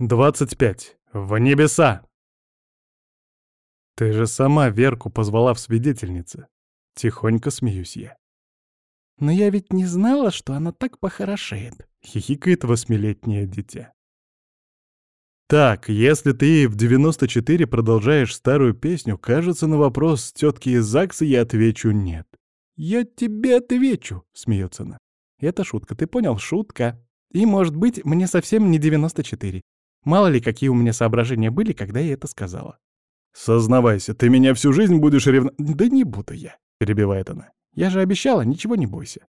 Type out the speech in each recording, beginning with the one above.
Двадцать пять. В небеса! Ты же сама Верку позвала в свидетельницы. Тихонько смеюсь я. Но я ведь не знала, что она так похорошеет. Хихикает восьмилетнее дитя. Так, если ты в 94 продолжаешь старую песню, кажется, на вопрос тетки из ЗАГСа я отвечу «нет». «Я тебе отвечу», — смеется она. «Это шутка, ты понял? Шутка. И, может быть, мне совсем не 94. Мало ли, какие у меня соображения были, когда я это сказала. «Сознавайся, ты меня всю жизнь будешь ревно...» «Да не буду я», — перебивает она. «Я же обещала, ничего не бойся».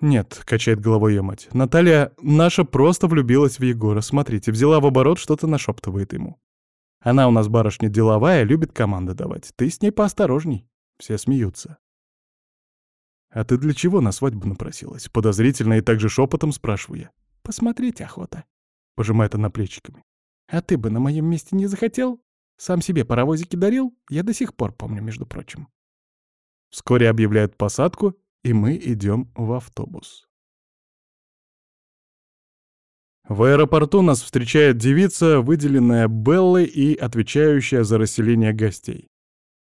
«Нет», — качает головой ее мать. «Наталья наша просто влюбилась в Егора. Смотрите, взяла в оборот, что-то нашептывает ему. Она у нас барышня деловая, любит команды давать. Ты с ней поосторожней». Все смеются. «А ты для чего на свадьбу напросилась?» Подозрительно и также шепотом спрашиваю я. «Посмотреть охота», — пожимает она плечиками. «А ты бы на моем месте не захотел? Сам себе паровозики дарил? Я до сих пор помню, между прочим». Вскоре объявляют посадку, и мы идем в автобус. В аэропорту нас встречает девица, выделенная Беллой и отвечающая за расселение гостей.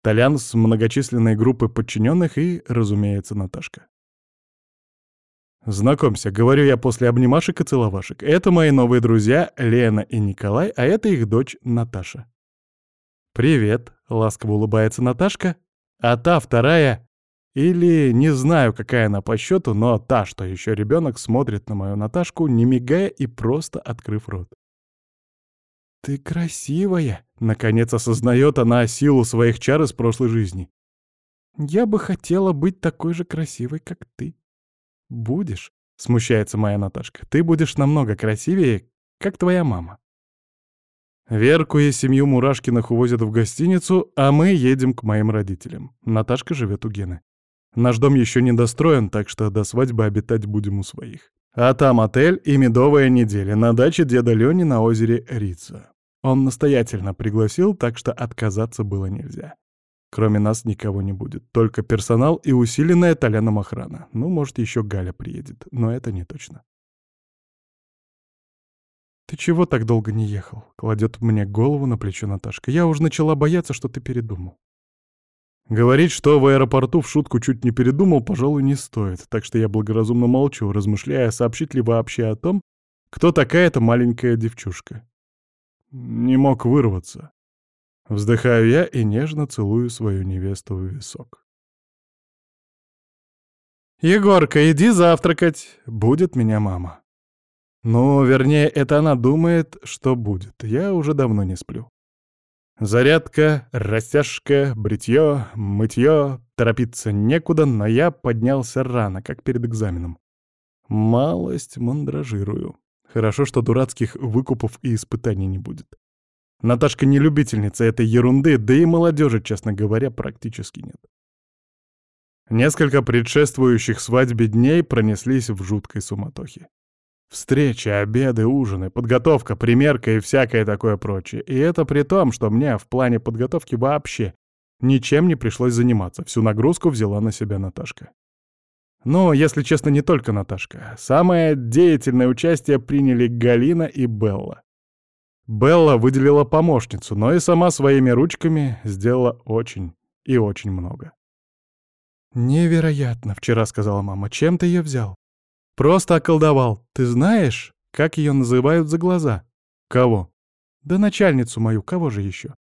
Толян с многочисленной группой подчиненных и, разумеется, Наташка. Знакомься, говорю я после обнимашек и целовашек. Это мои новые друзья Лена и Николай, а это их дочь Наташа. «Привет», — ласково улыбается Наташка, а та вторая, или не знаю, какая она по счету, но та, что еще ребенок, смотрит на мою Наташку, не мигая и просто открыв рот. «Ты красивая!» — наконец осознает она силу своих чар из прошлой жизни. «Я бы хотела быть такой же красивой, как ты». «Будешь?» — смущается моя Наташка. «Ты будешь намного красивее, как твоя мама». Верку и семью Мурашкиных увозят в гостиницу, а мы едем к моим родителям. Наташка живет у Гены. Наш дом еще не достроен, так что до свадьбы обитать будем у своих. А там отель и медовая неделя на даче деда Лёни на озере Рица. Он настоятельно пригласил, так что отказаться было нельзя. Кроме нас никого не будет, только персонал и усиленная Толяном охрана. Ну, может, еще Галя приедет, но это не точно. «Ты чего так долго не ехал?» — кладет мне голову на плечо Наташка. «Я уже начала бояться, что ты передумал». Говорить, что в аэропорту в шутку чуть не передумал, пожалуй, не стоит, так что я благоразумно молчу, размышляя, сообщить ли вообще о том, кто такая эта маленькая девчушка. Не мог вырваться. Вздыхаю я и нежно целую свою невесту в висок. «Егорка, иди завтракать!» — будет меня мама. Ну, вернее, это она думает, что будет. Я уже давно не сплю. Зарядка, растяжка, бритье, мытье, торопиться некуда, но я поднялся рано, как перед экзаменом. Малость мандражирую. Хорошо, что дурацких выкупов и испытаний не будет. Наташка не любительница этой ерунды, да и молодежи, честно говоря, практически нет. Несколько предшествующих свадьбе дней пронеслись в жуткой суматохе. Встречи, обеды, ужины, подготовка, примерка и всякое такое прочее. И это при том, что мне в плане подготовки вообще ничем не пришлось заниматься. Всю нагрузку взяла на себя Наташка. Но, если честно, не только Наташка. Самое деятельное участие приняли Галина и Белла. Белла выделила помощницу, но и сама своими ручками сделала очень и очень много. «Невероятно», — вчера сказала мама. «Чем ты ее взял?» Просто околдовал. Ты знаешь, как ее называют за глаза? Кого? Да начальницу мою, кого же еще?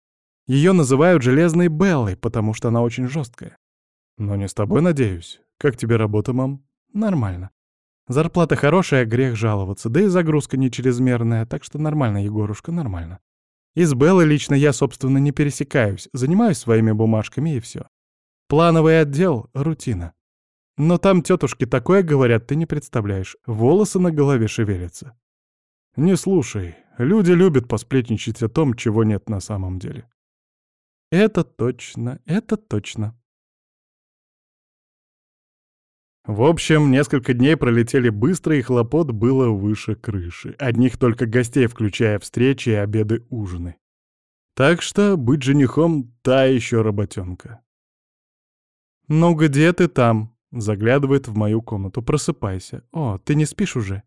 Ее называют Железной Беллой, потому что она очень жесткая. Но не с тобой, надеюсь. Как тебе работа, мам? Нормально. Зарплата хорошая, грех жаловаться, да и загрузка не чрезмерная, так что нормально, Егорушка, нормально. И с Беллой лично я, собственно, не пересекаюсь, занимаюсь своими бумажками и все. Плановый отдел — рутина. Но там тетушки такое говорят, ты не представляешь. Волосы на голове шевелятся. Не слушай. Люди любят посплетничать о том, чего нет на самом деле. Это точно, это точно. В общем, несколько дней пролетели быстро, и хлопот было выше крыши. Одних только гостей, включая встречи, обеды, ужины. Так что быть женихом — та еще работенка. «Ну где ты там?» Заглядывает в мою комнату. «Просыпайся. О, ты не спишь уже?»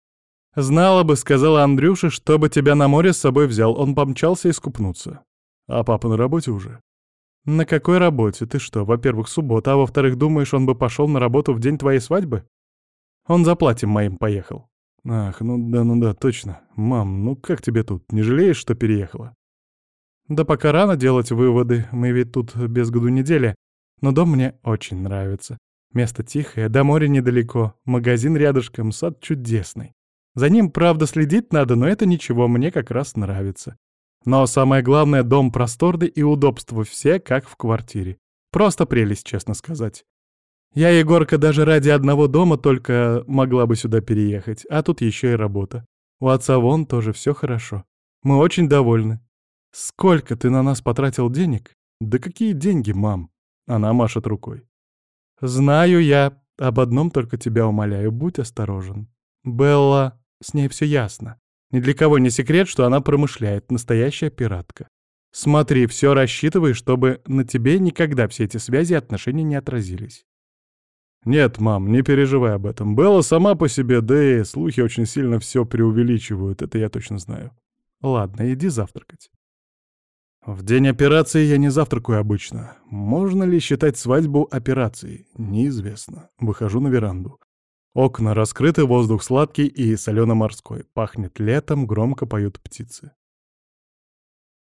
«Знала бы», — сказала Андрюша, чтобы тебя на море с собой взял. Он помчался искупнуться. А папа на работе уже? На какой работе? Ты что, во-первых, суббота, а во-вторых, думаешь, он бы пошел на работу в день твоей свадьбы? Он за платьем моим поехал. Ах, ну да, ну да, точно. Мам, ну как тебе тут? Не жалеешь, что переехала? Да пока рано делать выводы, мы ведь тут без году недели. Но дом мне очень нравится. Место тихое, до моря недалеко, магазин рядышком, сад чудесный. За ним, правда, следить надо, но это ничего, мне как раз нравится. Но самое главное, дом просторный и удобства все, как в квартире. Просто прелесть, честно сказать. Я, Егорка, даже ради одного дома только могла бы сюда переехать, а тут еще и работа. У отца вон тоже все хорошо. Мы очень довольны. Сколько ты на нас потратил денег? Да какие деньги, мам? Она машет рукой. Знаю я, об одном только тебя умоляю, будь осторожен. Белла, с ней все ясно. Ни для кого не секрет, что она промышляет, настоящая пиратка. Смотри, все рассчитывай, чтобы на тебе никогда все эти связи и отношения не отразились. Нет, мам, не переживай об этом. Белла сама по себе, да и слухи очень сильно все преувеличивают, это я точно знаю. Ладно, иди завтракать. В день операции я не завтракаю обычно. Можно ли считать свадьбу операцией? Неизвестно. Выхожу на веранду. Окна раскрыты, воздух сладкий и солено-морской. Пахнет летом, громко поют птицы.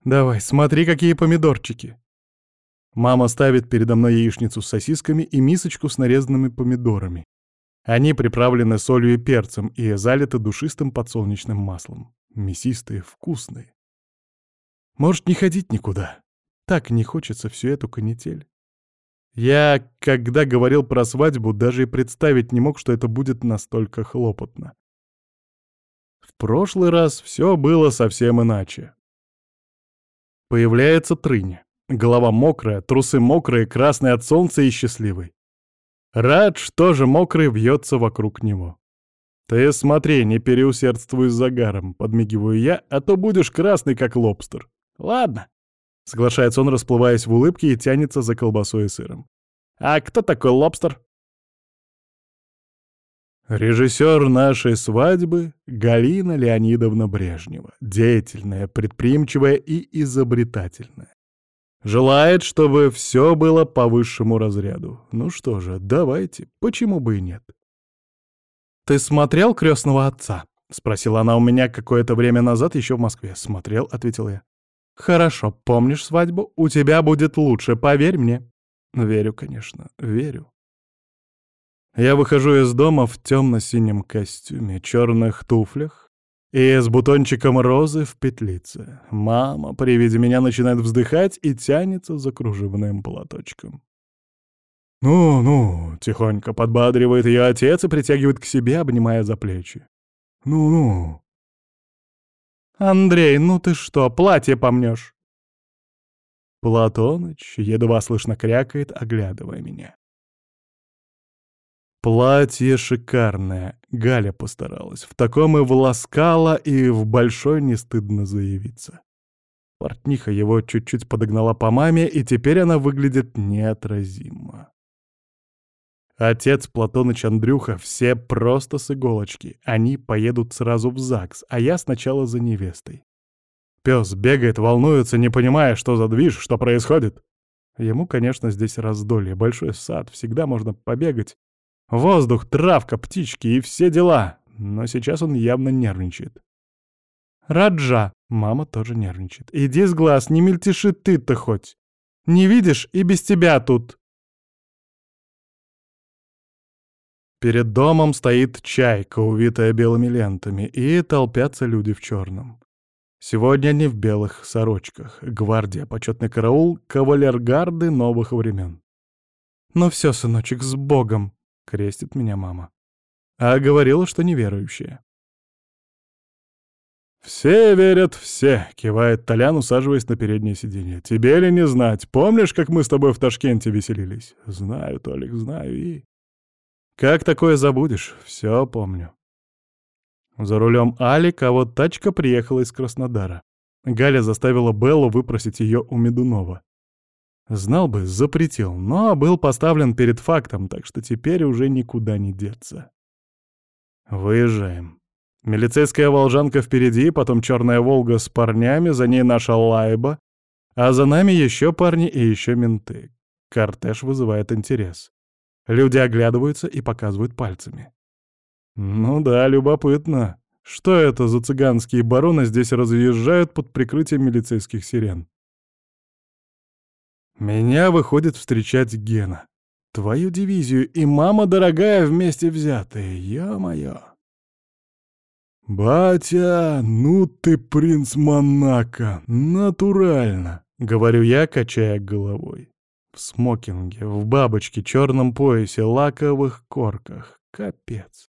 «Давай, смотри, какие помидорчики!» Мама ставит передо мной яичницу с сосисками и мисочку с нарезанными помидорами. Они приправлены солью и перцем и залиты душистым подсолнечным маслом. Мясистые, вкусные. Может, не ходить никуда. Так не хочется всю эту канитель. Я, когда говорил про свадьбу, даже и представить не мог, что это будет настолько хлопотно. В прошлый раз все было совсем иначе. Появляется Трыня. Голова мокрая, трусы мокрые, красные от солнца и счастливый. Рад, что же мокрый вьется вокруг него. «Ты смотри, не переусердствуй с загаром», — подмигиваю я, «а то будешь красный, как лобстер». «Ладно», — соглашается он, расплываясь в улыбке и тянется за колбасой и сыром. «А кто такой лобстер?» Режиссер нашей свадьбы — Галина Леонидовна Брежнева, деятельная, предприимчивая и изобретательная. Желает, чтобы все было по высшему разряду. Ну что же, давайте, почему бы и нет? «Ты смотрел «Крестного отца»?» — спросила она у меня какое-то время назад еще в Москве. «Смотрел», — ответил я. «Хорошо, помнишь свадьбу? У тебя будет лучше, поверь мне». «Верю, конечно, верю». Я выхожу из дома в темно-синем костюме, черных туфлях и с бутончиком розы в петлице. Мама при виде меня начинает вздыхать и тянется за кружевным платочком. «Ну-ну», — тихонько подбадривает ее отец и притягивает к себе, обнимая за плечи. «Ну-ну». «Андрей, ну ты что, платье помнешь?» Платоныч едва слышно крякает, оглядывая меня. Платье шикарное, Галя постаралась. В таком и волоскала, и в большой не стыдно заявиться. Портниха его чуть-чуть подогнала по маме, и теперь она выглядит неотразимо. Отец Платоныч Андрюха все просто с иголочки. Они поедут сразу в ЗАГС, а я сначала за невестой. Пес бегает, волнуется, не понимая, что за движ, что происходит. Ему, конечно, здесь раздолье, большой сад, всегда можно побегать. Воздух, травка, птички и все дела. Но сейчас он явно нервничает. «Раджа!» — мама тоже нервничает. «Иди с глаз, не мельтеши ты-то хоть. Не видишь, и без тебя тут». Перед домом стоит чайка, увитая белыми лентами, и толпятся люди в черном. Сегодня они в белых сорочках. Гвардия, почетный караул, кавалергарды новых времен. «Ну все, сыночек, с Богом!» — крестит меня мама. А говорила, что неверующая. «Все верят, все», — кивает Толян, усаживаясь на переднее сиденье. «Тебе ли не знать? Помнишь, как мы с тобой в Ташкенте веселились?» «Знаю, Толик, знаю и...» Как такое забудешь? Все помню. За рулем Алик, а вот тачка приехала из Краснодара. Галя заставила Беллу выпросить ее у Медунова. Знал бы, запретил, но был поставлен перед фактом, так что теперь уже никуда не деться. Выезжаем. Милицейская волжанка впереди, потом черная «Волга» с парнями, за ней наша «Лайба», а за нами еще парни и еще менты. Кортеж вызывает интерес. Люди оглядываются и показывают пальцами. Ну да, любопытно. Что это за цыганские бароны здесь разъезжают под прикрытием милицейских сирен? Меня выходит встречать Гена. Твою дивизию и мама дорогая вместе взятые, ё-моё. «Батя, ну ты принц Монако, натурально!» — говорю я, качая головой. Смокинге, в бабочке, черном поясе, лаковых корках. Капец.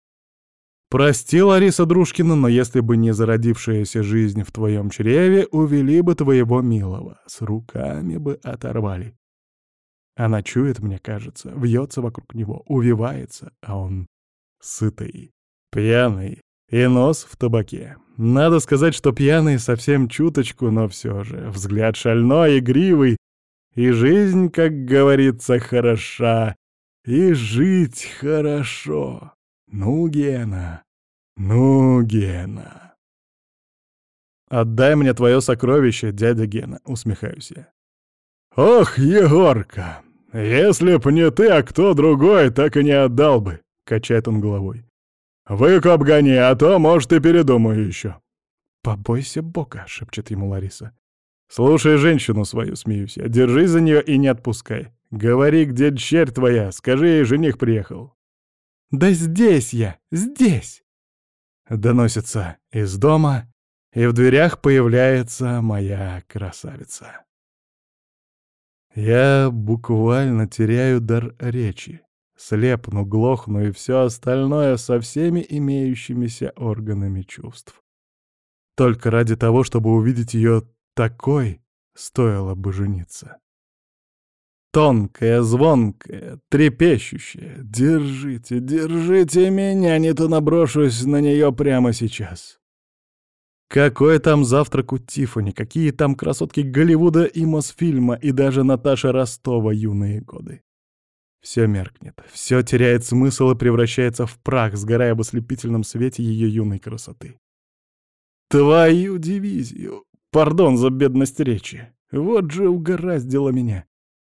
Прости, Лариса Дружкина, но если бы не зародившаяся жизнь в твоем чреве, увели бы твоего милого, с руками бы оторвали. Она чует, мне кажется, вьется вокруг него, увивается, а он сытый, пьяный и нос в табаке. Надо сказать, что пьяный совсем чуточку, но все же, взгляд шальной, игривый, и жизнь, как говорится, хороша, и жить хорошо. «Ну, Гена, ну, Гена!» «Отдай мне твое сокровище, дядя Гена», — усмехаюсь я. «Ох, Егорка, если б не ты, а кто другой, так и не отдал бы», — качает он головой. «Выкоп гони, а то, может, и передумаю еще». «Побойся Бога», — шепчет ему Лариса. «Слушай женщину свою, смеюсь я, держись за нее и не отпускай. Говори, где черь твоя, скажи ей, жених приехал». «Да здесь я! Здесь!» Доносится из дома, и в дверях появляется моя красавица. Я буквально теряю дар речи, слепну, глохну и все остальное со всеми имеющимися органами чувств. Только ради того, чтобы увидеть ее такой, стоило бы жениться. Тонкая, звонкая, трепещущая. Держите, держите меня, не то наброшусь на нее прямо сейчас. Какой там завтрак у Тиффани, какие там красотки Голливуда и Мосфильма, и даже Наташа Ростова юные годы. Все меркнет, все теряет смысл и превращается в прах, сгорая в ослепительном свете ее юной красоты. Твою дивизию! Пардон за бедность речи. Вот же угораздило меня.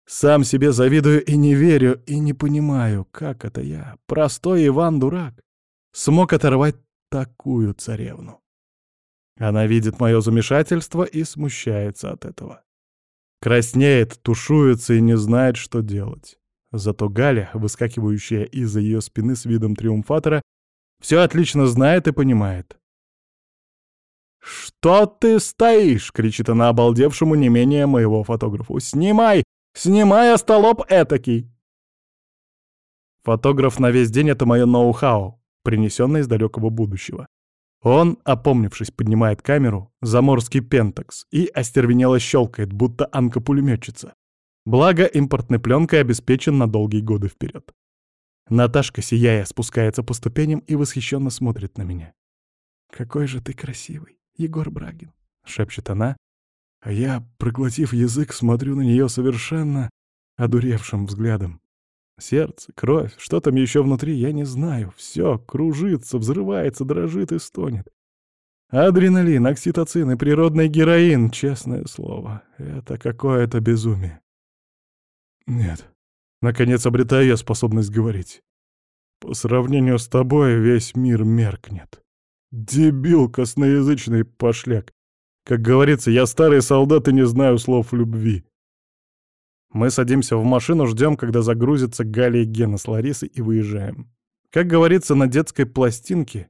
Сам себе завидую и не верю, и не понимаю, как это я, простой Иван-дурак, смог оторвать такую царевну. Она видит мое замешательство и смущается от этого. Краснеет, тушуется и не знает, что делать. Зато Галя, выскакивающая из-за ее спины с видом триумфатора, все отлично знает и понимает. «Что ты стоишь?» — кричит она обалдевшему не менее моего фотографу. «Снимай! Снимай, остолоп этакий!» Фотограф на весь день — это мое ноу-хау, принесенное из далекого будущего. Он, опомнившись, поднимает камеру, заморский пентакс, и остервенело щелкает, будто анка-пулеметчица. Благо, импортной пленкой обеспечен на долгие годы вперед. Наташка, сияя, спускается по ступеням и восхищенно смотрит на меня. «Какой же ты красивый, Егор Брагин!» — шепчет она, а я, проглотив язык, смотрю на нее совершенно одуревшим взглядом. Сердце, кровь, что там еще внутри, я не знаю. Все кружится, взрывается, дрожит и стонет. Адреналин, окситоцин и природный героин, честное слово. Это какое-то безумие. Нет. Наконец обретаю я способность говорить. По сравнению с тобой весь мир меркнет. Дебил косноязычный пошляк. Как говорится, я старый солдат и не знаю слов любви. Мы садимся в машину, ждем, когда загрузится Галя и Гена с Ларисой и выезжаем. Как говорится на детской пластинке.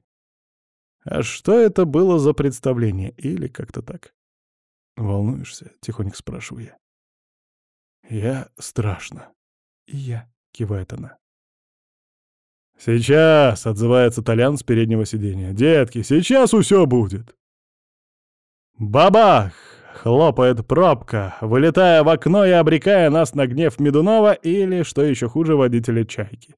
А что это было за представление? Или как-то так? «Волнуешься?» — тихонько спрашиваю я. «Я страшно». «И я», — кивает она. «Сейчас!» — отзывается Толян с переднего сиденья. «Детки, сейчас все будет!» Бабах! Хлопает пробка, вылетая в окно и обрекая нас на гнев Медунова или, что еще хуже, водителя чайки.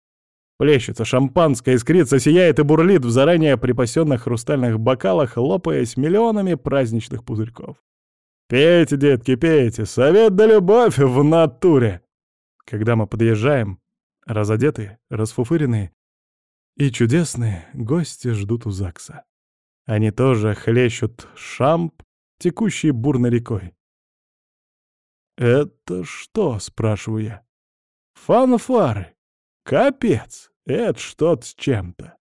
Плещется шампанское, искрится, сияет и бурлит в заранее припасенных хрустальных бокалах, лопаясь миллионами праздничных пузырьков. «Пейте, детки, пейте! Совет да любовь в натуре!» Когда мы подъезжаем, разодетые, расфуфыренные и чудесные, гости ждут у ЗАГСа. Они тоже хлещут шамп, текущий бурной рекой. «Это что?» — спрашиваю я. «Фанфары! Капец! Это что-то с чем-то!»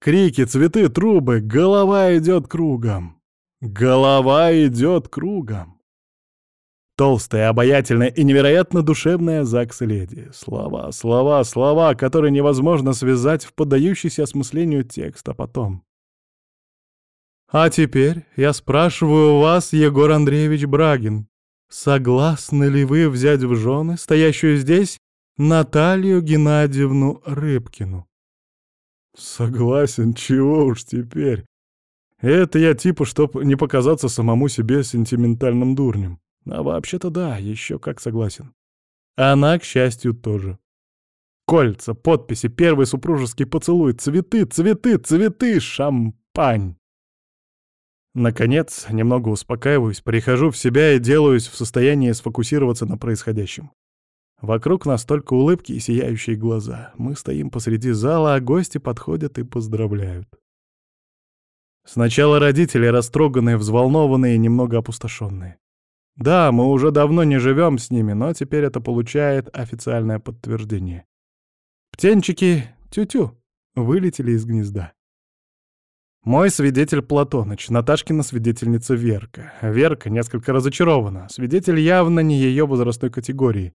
Крики, цветы, трубы, голова идет кругом. Голова идет кругом. Толстая, обаятельная и невероятно душевная Закс-леди. Слова, слова, слова, которые невозможно связать в поддающийся осмыслению текст, а потом... А теперь я спрашиваю вас, Егор Андреевич Брагин, согласны ли вы взять в жены стоящую здесь Наталью Геннадьевну Рыбкину? Согласен, чего уж теперь. Это я типа, чтоб не показаться самому себе сентиментальным дурнем. А вообще-то да, еще как согласен. Она, к счастью, тоже. Кольца, подписи, первый супружеский поцелуй, цветы, цветы, цветы, шампань. Наконец, немного успокаиваюсь, прихожу в себя и делаюсь в состоянии сфокусироваться на происходящем. Вокруг нас только улыбки и сияющие глаза. Мы стоим посреди зала, а гости подходят и поздравляют. Сначала родители, растроганные, взволнованные и немного опустошенные. Да, мы уже давно не живем с ними, но теперь это получает официальное подтверждение. Птенчики тю-тю вылетели из гнезда. Мой свидетель Платоныч, Наташкина свидетельница Верка. Верка несколько разочарована. Свидетель явно не ее возрастной категории.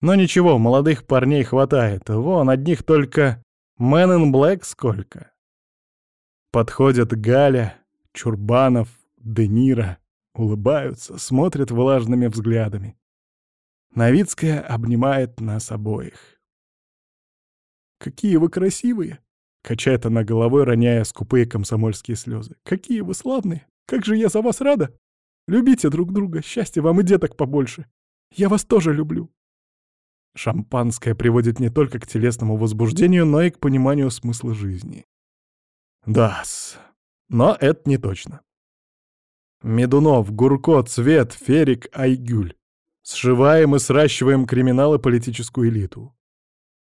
Но ничего, молодых парней хватает. Вон, одних только Man in Black сколько. Подходят Галя, Чурбанов, Денира, улыбаются, смотрят влажными взглядами. Новицкая обнимает нас обоих. «Какие вы красивые!» Качает она головой, роняя скупые комсомольские слезы. «Какие вы славные! Как же я за вас рада! Любите друг друга, счастья вам и деток побольше! Я вас тоже люблю!» Шампанское приводит не только к телесному возбуждению, но и к пониманию смысла жизни. Да-с, но это не точно. Медунов, Гурко, Цвет, Ферик, Айгюль. Сшиваем и сращиваем криминал и политическую элиту.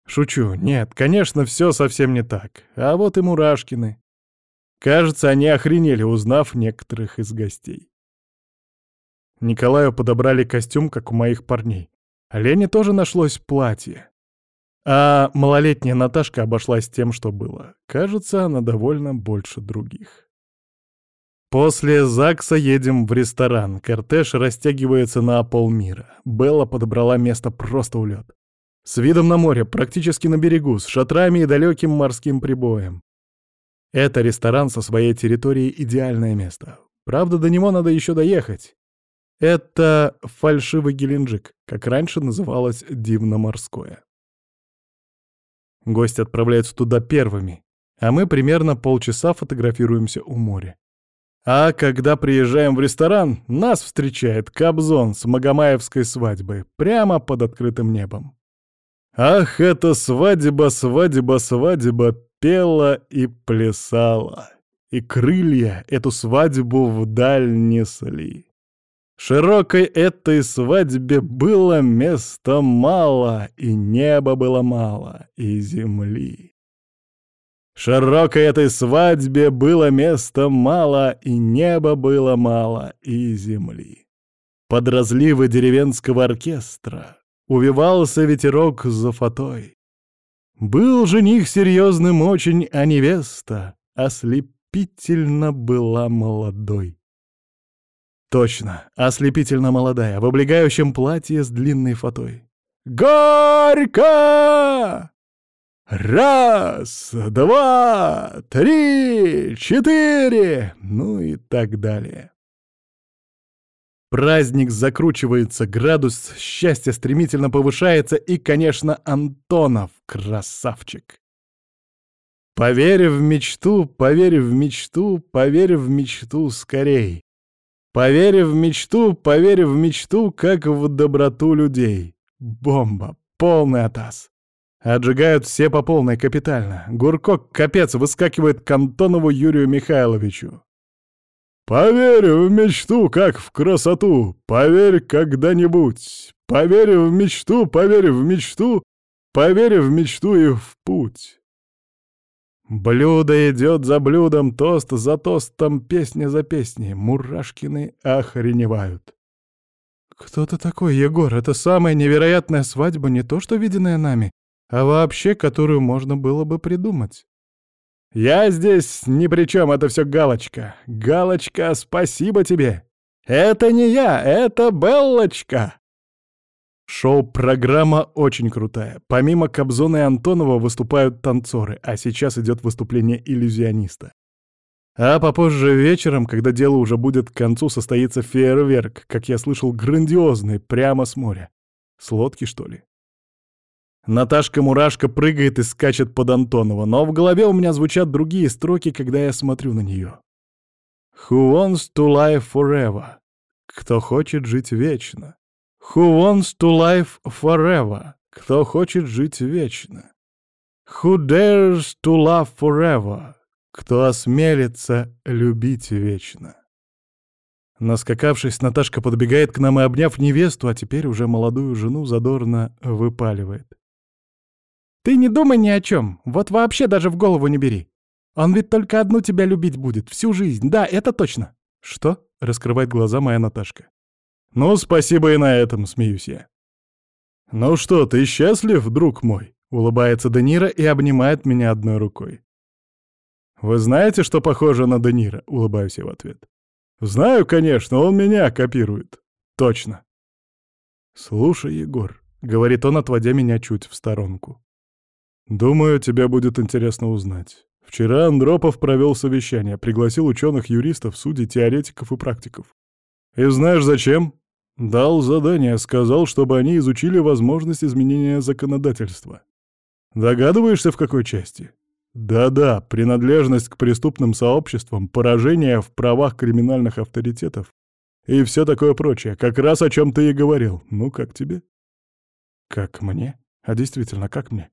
Шучу. Нет, конечно, все совсем не так. А вот и Мурашкины. Кажется, они охренели, узнав некоторых из гостей. Николаю подобрали костюм, как у моих парней. Лене тоже нашлось платье. А малолетняя Наташка обошлась тем, что было. Кажется, она довольно больше других. После ЗАГСа едем в ресторан. Кортеж растягивается на полмира. Белла подобрала место просто улет. С видом на море, практически на берегу, с шатрами и далеким морским прибоем. Это ресторан со своей территорией идеальное место. Правда, до него надо еще доехать. Это фальшивый Геленджик, как раньше называлось Дивно-морское. Гости отправляются туда первыми, а мы примерно полчаса фотографируемся у моря. А когда приезжаем в ресторан, нас встречает Кобзон с Магомаевской свадьбы прямо под открытым небом. Ах, эта свадьба, свадьба, свадьба пела и плясала, и крылья эту свадьбу вдаль несли. Широкой этой свадьбе было места мало, и неба было мало, и земли. Широкой этой свадьбе было места мало, и неба было мало, и земли. Под разливы деревенского оркестра Увивался ветерок за фатой. Был жених серьезным очень, а невеста ослепительно была молодой. Точно, ослепительно молодая, в облегающем платье с длинной фатой. «Горько!» Раз, два, три, четыре, ну и так далее. Праздник закручивается, градус счастья стремительно повышается, и, конечно, Антонов — красавчик. Поверь в мечту, поверь в мечту, поверь в мечту скорей. Поверь в мечту, поверь в мечту, как в доброту людей. Бомба, полный атас. Отжигают все по полной капитально. Гуркок, капец, выскакивает к Антонову Юрию Михайловичу. Поверь в мечту, как в красоту, поверь когда-нибудь. Поверь в мечту, поверь в мечту, поверь в мечту и в путь. Блюдо идет за блюдом, тост за тостом, песня за песней. Мурашкины охреневают. «Кто ты такой, Егор? Это самая невероятная свадьба, не то что виденная нами, а вообще, которую можно было бы придумать». «Я здесь ни при чем, это все галочка. Галочка, спасибо тебе. Это не я, это Беллочка!» Шоу-программа очень крутая. Помимо Кобзона и Антонова выступают танцоры, а сейчас идет выступление иллюзиониста. А попозже вечером, когда дело уже будет к концу, состоится фейерверк, как я слышал, грандиозный, прямо с моря. С лодки, что ли? Наташка-мурашка прыгает и скачет под Антонова, но в голове у меня звучат другие строки, когда я смотрю на нее. «Who wants to live forever?» Кто хочет жить вечно? Who wants to live forever? Кто хочет жить вечно? Who dares to love forever? Кто осмелится любить вечно? Наскакавшись, Наташка подбегает к нам и, обняв невесту, а теперь уже молодую жену, задорно выпаливает. «Ты не думай ни о чем, вот вообще даже в голову не бери. Он ведь только одну тебя любить будет, всю жизнь, да, это точно». «Что?» — раскрывает глаза моя Наташка. «Ну, спасибо и на этом», — смеюсь я. «Ну что, ты счастлив, друг мой?» — улыбается Данира и обнимает меня одной рукой. «Вы знаете, что похоже на Данира?» — улыбаюсь я в ответ. «Знаю, конечно, он меня копирует. Точно». «Слушай, Егор», — говорит он, отводя меня чуть в сторонку. «Думаю, тебе будет интересно узнать. Вчера Андропов провел совещание, пригласил ученых-юристов, судей, теоретиков и практиков. И знаешь зачем? Дал задание, сказал, чтобы они изучили возможность изменения законодательства. Догадываешься, в какой части? Да-да, принадлежность к преступным сообществам, поражение в правах криминальных авторитетов и все такое прочее. Как раз о чем ты и говорил. Ну, как тебе? Как мне? А действительно, как мне?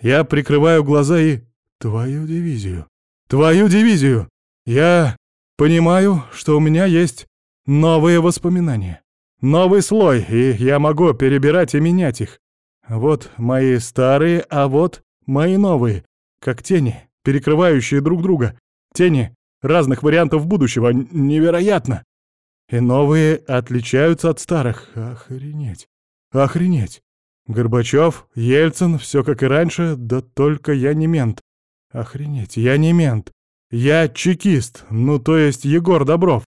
Я прикрываю глаза и... Твою дивизию. Твою дивизию! Я понимаю, что у меня есть новые воспоминания. Новый слой, и я могу перебирать и менять их. Вот мои старые, а вот мои новые. Как тени, перекрывающие друг друга. Тени разных вариантов будущего. Невероятно! И новые отличаются от старых. Охренеть. Охренеть. Горбачев, Ельцин, все как и раньше, да только я не мент. Охренеть, я не мент. Я чекист, ну то есть Егор Добров.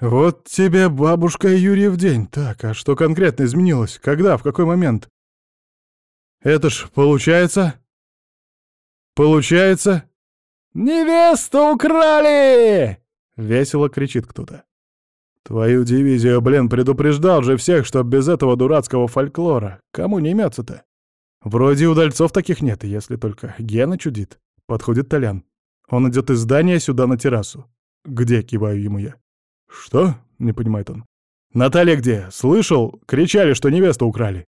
Вот тебе бабушка Юрьев день. Так, а что конкретно изменилось? Когда, в какой момент? Это ж получается... Получается... «Невесту украли!» — весело кричит кто-то. Твою дивизию, блин, предупреждал же всех, что без этого дурацкого фольклора. Кому не имется-то? Вроде удальцов таких нет, если только Гена чудит. Подходит Толян. Он идет из здания сюда на террасу. «Где?» — киваю ему я. «Что?» — не понимает он. «Наталья где? Слышал? Кричали, что невесту украли».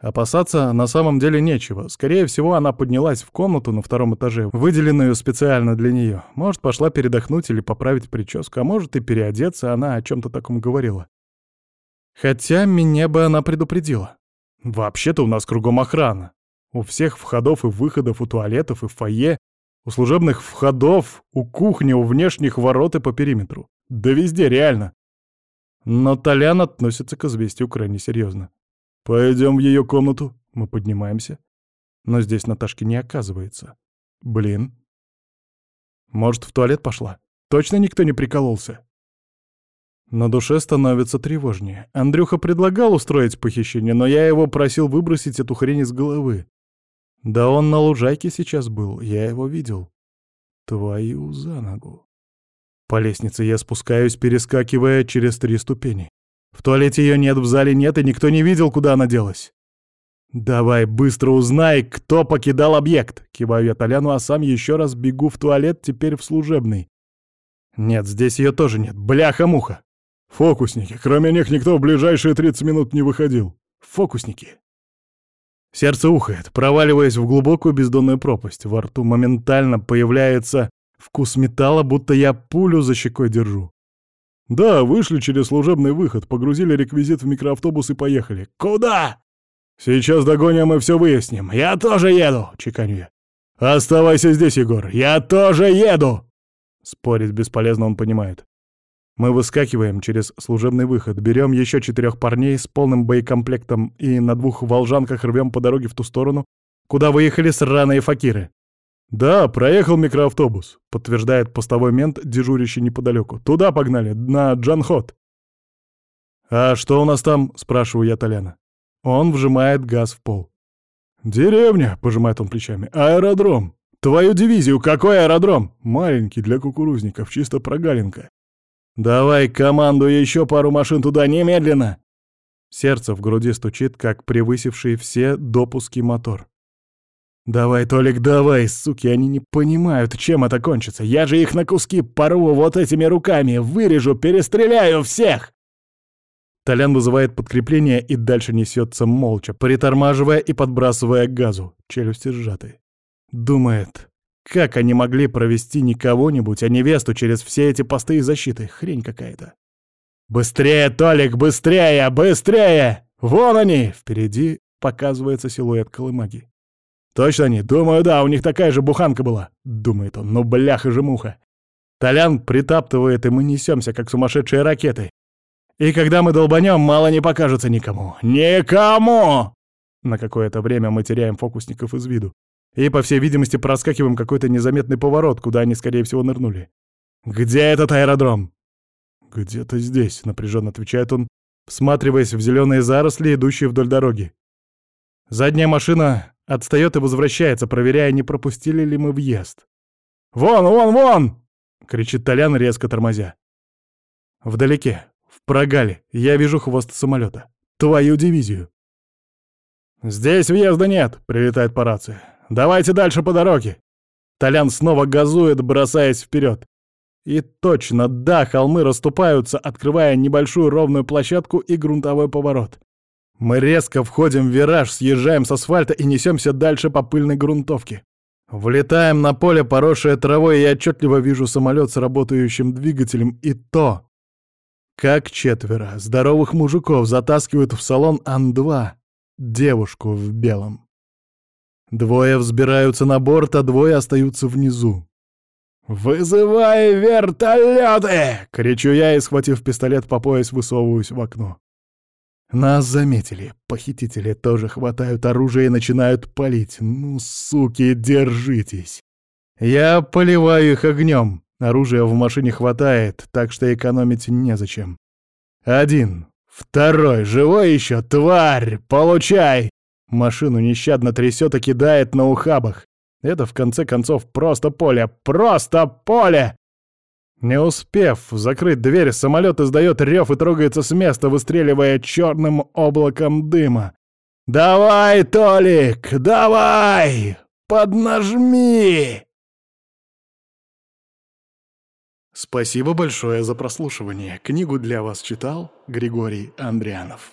Опасаться на самом деле нечего. Скорее всего, она поднялась в комнату на втором этаже, выделенную специально для нее. Может, пошла передохнуть или поправить прическу, а может и переодеться, она о чем-то таком говорила. Хотя меня бы она предупредила. Вообще-то у нас кругом охрана. У всех входов и выходов, у туалетов и фойе, у служебных входов, у кухни, у внешних ворот и по периметру. Да везде, реально. Но Толян относится к известию крайне серьезно. «Пойдем в ее комнату». Мы поднимаемся. Но здесь Наташки не оказывается. Блин. Может, в туалет пошла? Точно никто не прикололся? На душе становится тревожнее. Андрюха предлагал устроить похищение, но я его просил выбросить эту хрень из головы. Да он на лужайке сейчас был, я его видел. Твою за ногу. По лестнице я спускаюсь, перескакивая через три ступени. В туалете ее нет, в зале нет, и никто не видел, куда она делась. «Давай быстро узнай, кто покидал объект!» Киваю я Толяну, а сам еще раз бегу в туалет, теперь в служебный. Нет, здесь ее тоже нет. Бляха-муха! Фокусники. Кроме них никто в ближайшие 30 минут не выходил. Фокусники. Сердце ухает, проваливаясь в глубокую бездонную пропасть. Во рту моментально появляется вкус металла, будто я пулю за щекой держу. «Да, вышли через служебный выход, погрузили реквизит в микроавтобус и поехали». «Куда?» «Сейчас догоним и все выясним. Я тоже еду!» — чеканю я. «Оставайся здесь, Егор, я тоже еду!» Спорить бесполезно, он понимает. Мы выскакиваем через служебный выход, берем еще четырех парней с полным боекомплектом и на двух волжанках рвем по дороге в ту сторону, куда выехали сраные факиры. «Да, проехал микроавтобус», — подтверждает постовой мент, дежурящий неподалеку. «Туда погнали, на Джанхот». «А что у нас там?» — спрашиваю я Толяна. Он вжимает газ в пол. «Деревня», — пожимает он плечами, — «аэродром». «Твою дивизию, какой аэродром?» «Маленький, для кукурузников, чисто прогалинка». «Давай команду еще пару машин туда немедленно!» Сердце в груди стучит, как превысивший все допуски мотор. «Давай, Толик, давай, суки, они не понимают, чем это кончится. Я же их на куски порву вот этими руками, вырежу, перестреляю всех!» Толян вызывает подкрепление и дальше несется молча, притормаживая и подбрасывая газу, челюсти сжаты. Думает, как они могли провести не кого-нибудь, а невесту через все эти посты и защиты? Хрень какая-то. «Быстрее, Толик, быстрее, быстрее! Вон они!» Впереди показывается силуэт колымаги. «Точно они? Думаю, да, у них такая же буханка была!» Думает он, ну бляха же муха. Толян притаптывает, и мы несемся, как сумасшедшие ракеты. И когда мы долбанем, мало не покажется никому. Никому! На какое-то время мы теряем фокусников из виду. И, по всей видимости, проскакиваем какой-то незаметный поворот, куда они, скорее всего, нырнули. «Где этот аэродром?» «Где-то здесь», — напряженно отвечает он, всматриваясь в зеленые заросли, идущие вдоль дороги. Задняя машина отстает и возвращается, проверяя, не пропустили ли мы въезд. «Вон, вон, вон!» — кричит Толян, резко тормозя. Вдалеке, в прогале я вижу хвост самолета. Твою дивизию. «Здесь въезда нет», — прилетает по рации. «Давайте дальше по дороге». Толян снова газует, бросаясь вперед. И точно, да, холмы расступаются, открывая небольшую ровную площадку и грунтовой поворот. Мы резко входим в вираж, съезжаем с асфальта и несемся дальше по пыльной грунтовке. Влетаем на поле, поросшее травой, и я отчетливо вижу самолет с работающим двигателем и то, как четверо здоровых мужиков затаскивают в салон Ан-2 девушку в белом. Двое взбираются на борт, а двое остаются внизу. «Вызывай вертолеты!» — кричу я и, схватив пистолет по пояс, высовываюсь в окно. Нас заметили. Похитители тоже хватают оружие и начинают палить. Ну, суки, держитесь. Я поливаю их огнем. Оружия в машине хватает, так что экономить незачем. Один. Второй. Живой еще? Тварь! Получай! Машину нещадно трясет и кидает на ухабах. Это, в конце концов, просто поле. Просто поле! Не успев закрыть дверь, самолет издает рев и трогается с места, выстреливая черным облаком дыма. «Давай, Толик, давай! Поднажми!» Спасибо большое за прослушивание. Книгу для вас читал Григорий Андрианов.